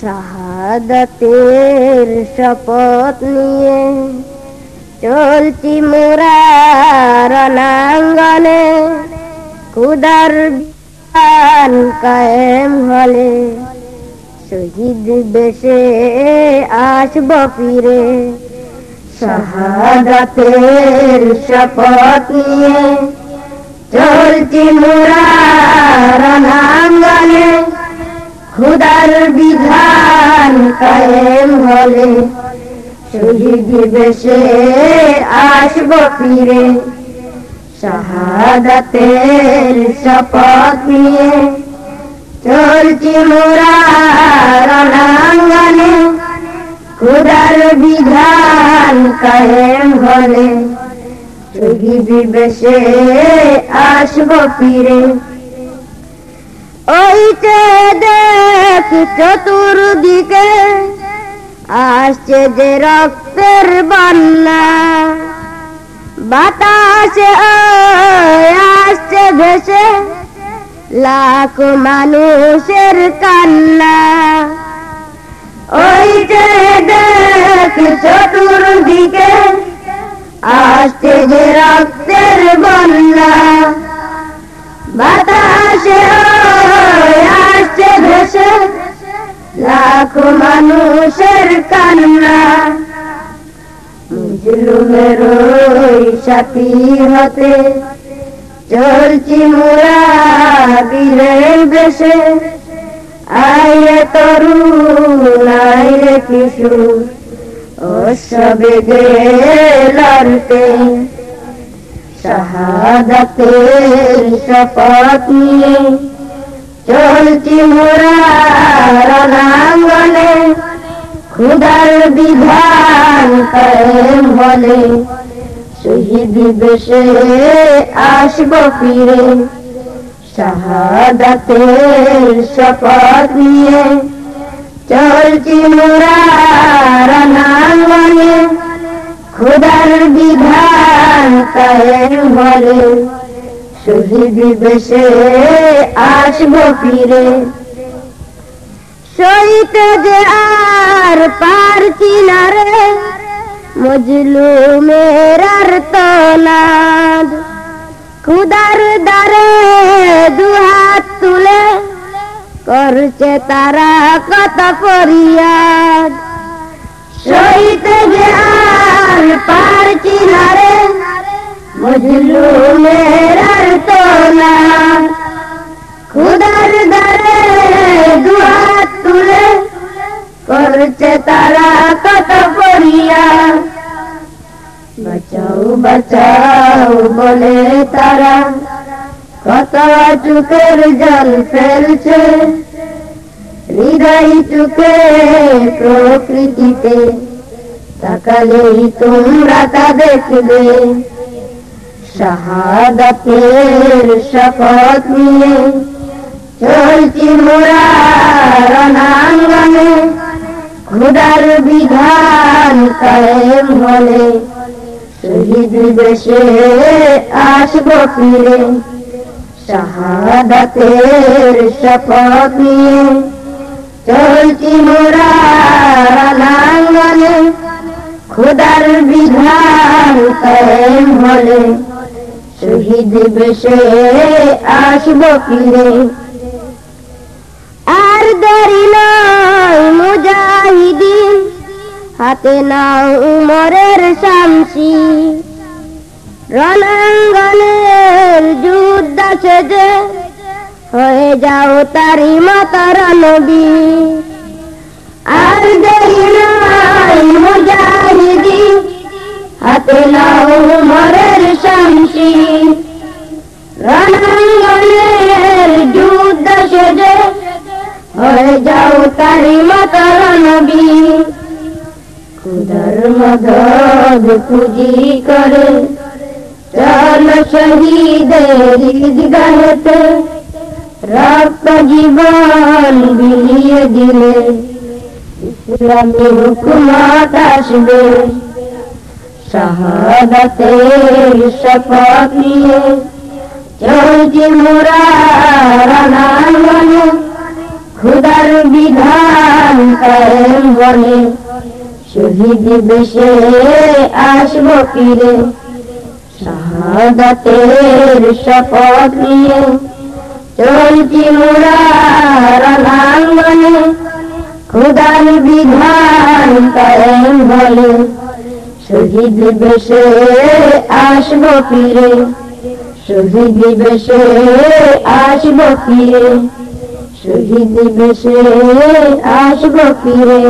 শাহাদাতের শপথ নিয়ে চলছি মোরা রণাঙ্গনে খুদার বিধান কায়েম হলে। শহীদ বেশে আসব ফিরে, শাহাদাতের শপথ নিয়ে চলছি মোরা রণাঙ্গনে খুদার বিধান কায়েম হলে, শহীদ বেশে আসব ফিরে। শাহাদাতের শপথ নিয়ে চলছি মোরা খুদার বিধান কায়েম হলে, শহীদ বেশে আসব ফিরে। ওইতে দেখ চতুর্দিকে আসছে যে রক্তের বন্যা বাতাসে আসছে ভেসে লাখ মানুষের কান্না। ওইতে দেখ চতুর্দিকে আসছে যে রক্তের বন্যা বাতাসে লাখ মানুষের কান্না। জুলুমের সাথী হতে চলছি মোরা বীরের বেশে আইরে তরুণ আইরে কিশোর ও সবে লড়তে। শাহাদাতের শপথ নিয়ে চলছি মোরা রণাঙ্গনে খুদার বিধান হলে শহীদ বেশে আসব ফিরে শাহাদাতের শপথ নিয়ে চলছি মোরা রণাঙ্গনে খুদার বিধান হলে বেশে আসব ফিরে। সইতে যে আর পারছি না রে মজলু মেরার তনাদ। খুদার দ্বারে দুহাত তুলে করছে তারা কত ফরিয়াদ। বাঁচাও বলে তারা, কত চুকের জল ফেলছে। হৃদয় চুকে প্রকৃতিতে, তাকালেই তোমরা তা দেখবে। শাহাদাতের শপথ নিয়ে চলছি মোরা রণাঙ্গনে। খুদার বিধান কায়েম হলে শহীদ আসব ফিরে শাহাদাতের শপথ চলছি মোরা খুদার বিধান শহীদ বেশে আসব ফিরে। হাতে নাও উমরের শামসি। রণাঙ্গনের যুদ্ধ সেজে হয়ে যাও তারি মাতার নবী আর দেরি নয় মুজাহিদিন হাতে নাও উমরের শামসি। রণাঙ্গনের যুদ্ধ সেজে হয়ে যাও তারি মাতার নবী খুদার মদদ পুঁজি করে চল শহীদের ঈদগাহেতে রক্ত জীবন বিলিয়ে দিলে ইসলামী হুকুমত আসবে শাহাদাতের শপথ নিয়ে চলছি মোরা রণাঙ্গনে খুদার বিধান কায়েম বলে শহীদ বেশে আসব ফিরে। শাহাদাতের শপথ নিয়ে চলছি মোরা রণাঙ্গনে খুদার বিধান কায়েম বলে শহীদ বেশে আসব ফিরে। শহীদ বেশে আসব ফিরে। শহীদ বেশে আসব ফিরে।